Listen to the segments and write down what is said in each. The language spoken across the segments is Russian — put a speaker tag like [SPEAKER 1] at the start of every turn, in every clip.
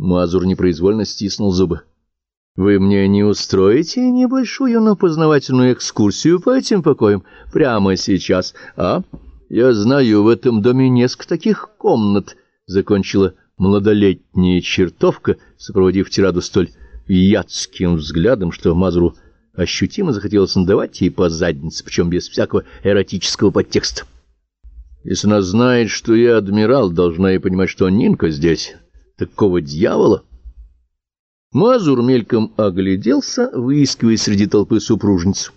[SPEAKER 1] Мазур непроизвольно стиснул зубы. «Вы мне не устроите небольшую, но познавательную экскурсию по этим покоям прямо сейчас, а? Я знаю, в этом доме несколько таких комнат», — закончила молодолетняя чертовка, сопроводив тираду столь ядским взглядом, что Мазуру ощутимо захотелось надавать ей по заднице, причем без всякого эротического подтекста. «Если она знает, что я адмирал, должна и понимать, что Нинка здесь». Такого дьявола? Мазур мельком огляделся, выискивая среди толпы супружницу.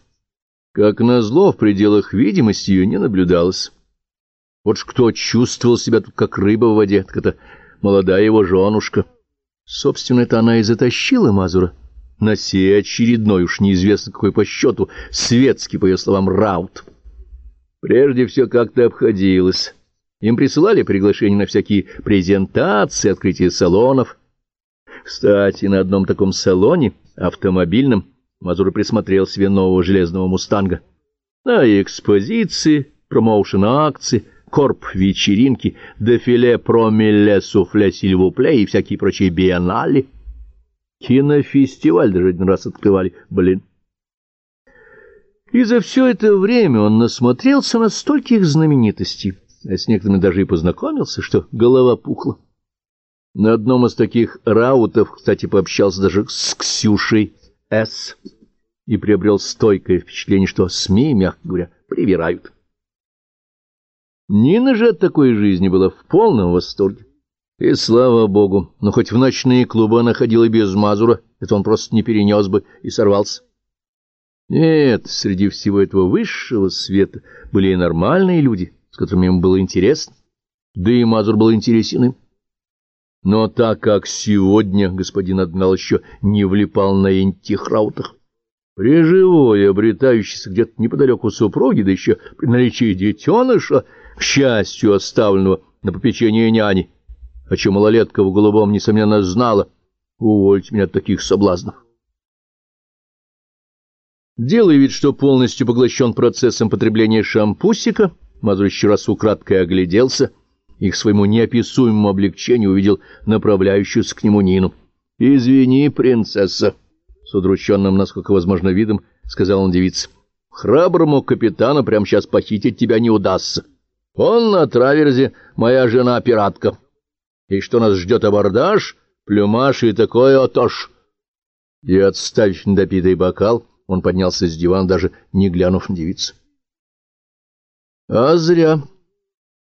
[SPEAKER 1] Как назло, в пределах видимости ее не наблюдалось. Вот ж кто чувствовал себя тут как рыба в воде, так это молодая его женушка. Собственно, это она и затащила Мазура на сей очередной, уж неизвестно какой по счету, светский, по ее словам, раут. Прежде все как-то обходилось. Им присылали приглашения на всякие презентации, открытие салонов. Кстати, на одном таком салоне, автомобильном, Мазур присмотрел себе нового железного «Мустанга». На экспозиции, промоушен-акции, корп-вечеринки, дефиле промилле суфле сильвупле и всякие прочие биеннале. Кинофестиваль даже один раз открывали, блин. И за все это время он насмотрелся на стольких знаменитостей а с некоторыми даже и познакомился, что голова пухла. На одном из таких раутов, кстати, пообщался даже с Ксюшей С. и приобрел стойкое впечатление, что СМИ, мягко говоря, привирают. Нина же от такой жизни была в полном восторге. И слава богу, но хоть в ночные клубы она ходила без Мазура, это он просто не перенес бы и сорвался. Нет, среди всего этого высшего света были и нормальные люди — с которыми ему было интересно, да и Мазур был интересен им. Но так как сегодня господин адмирал еще не влипал на антихраутах, приживой, обретающийся где-то неподалеку супруги, да еще при наличии детеныша, к счастью, оставленного на попечение няни, о чем малолетка в голубом, несомненно, знала, увольте меня от таких соблазнов. Делая вид, что полностью поглощен процессом потребления шампусика, Мазур еще раз украдкой огляделся и к своему неописуемому облегчению увидел направляющуюся к нему Нину. — Извини, принцесса, — с удрученным, насколько возможно, видом сказал он девице. — Храброму капитану прямо сейчас похитить тебя не удастся. Он на траверзе, моя жена-пиратка. И что нас ждет абордаж, плюмаш и такое отож. И, отставив недопитый бокал, он поднялся с дивана, даже не глянув на девицу. А зря.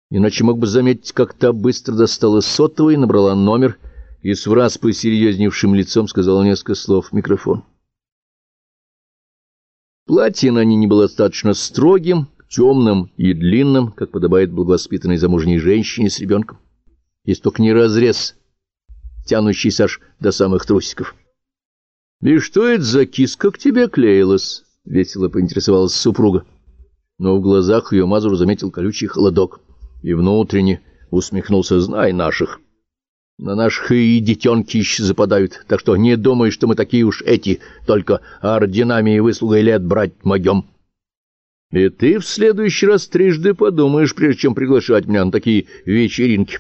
[SPEAKER 1] Иначе мог бы заметить, как та быстро достала сотовый, набрала номер и с враз посерьезневшим лицом сказала несколько слов в микрофон. Платье на ней не было достаточно строгим, темным и длинным, как подобает благовоспитанной замужней женщине с ребенком. Есть только не разрез, тянущийся аж до самых трусиков. — И что это за киска к тебе клеилась? — весело поинтересовалась супруга но в глазах ее Мазур заметил колючий холодок и внутренне усмехнулся, знай наших. На наших и детенки еще западают, так что не думай, что мы такие уж эти, только орденами и выслугой лет брать могем. И ты в следующий раз трижды подумаешь, прежде чем приглашать меня на такие вечеринки.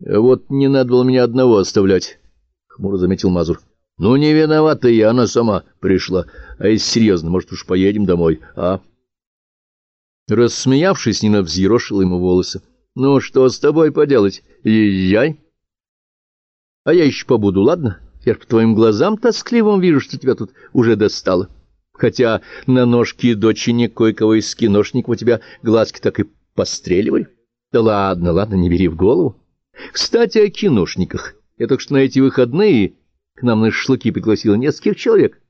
[SPEAKER 1] Вот не надо было меня одного оставлять, — хмуро заметил Мазур. Ну, не виновата я, она сама пришла. А если серьезно, может, уж поедем домой, а? Рассмеявшись, Нина взъерошила ему волосы. — Ну, что с тобой поделать? Езжай. — А я еще побуду, ладно? Я по твоим глазам тоскливым вижу, что тебя тут уже достало. Хотя на ножке дочери кое-кого из киношников у тебя глазки так и постреливай. Да ладно, ладно, не бери в голову. Кстати, о киношниках. Я только что на эти выходные к нам на шашлыки пригласила нескольких человек.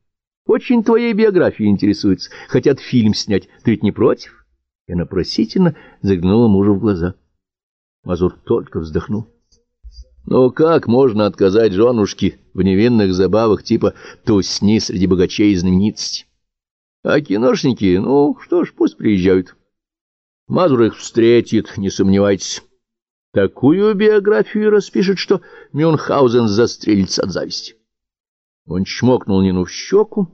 [SPEAKER 1] Очень твоей биографией интересуются. Хотят фильм снять. Ты ведь не против? И она просительно заглянула мужу в глаза. Мазур только вздохнул. Ну как можно отказать женушке в невинных забавах типа «тусни среди богачей и знаменитостей»? А киношники, ну что ж, пусть приезжают. Мазур их встретит, не сомневайтесь. Такую биографию распишет, что Мюнхгаузен застрелится от зависти. Он чмокнул Нину в щеку,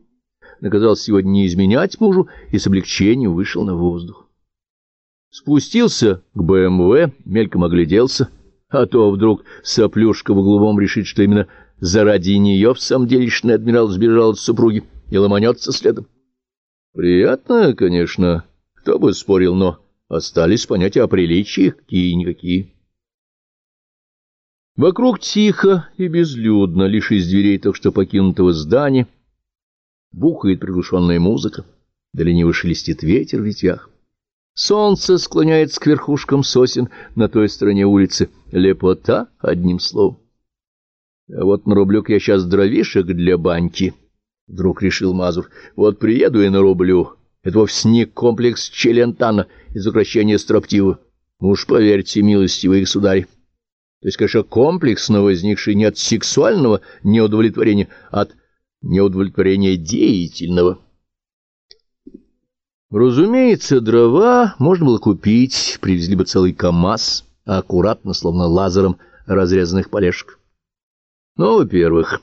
[SPEAKER 1] наказал сегодня не изменять мужу и с облегчением вышел на воздух. Спустился к БМВ, мельком огляделся, А то вдруг соплюшка в угловом решит, что именно заради нее в самом делешный адмирал сбежал от супруги и ломанется следом. Приятно, конечно, кто бы спорил, но остались понятия о приличии какие-никакие. Вокруг тихо и безлюдно, лишь из дверей только что покинутого здания бухает приглушенная музыка, да лениво шелестит ветер в ветвях. Солнце склоняется к верхушкам сосен на той стороне улицы. Лепота, одним словом. А вот нарублю я сейчас дровишек для баньки, — вдруг решил Мазур. Вот приеду и нарублю. Это вовсе не комплекс Челентана из украшения строптивого. Уж поверьте, милостивые государь. То есть, конечно, комплекс, но возникший не от сексуального неудовлетворения, а от неудовлетворения деятельного. Разумеется, дрова можно было купить, привезли бы целый КАМАЗ, аккуратно, словно лазером, разрезанных полежек. Но, во-первых,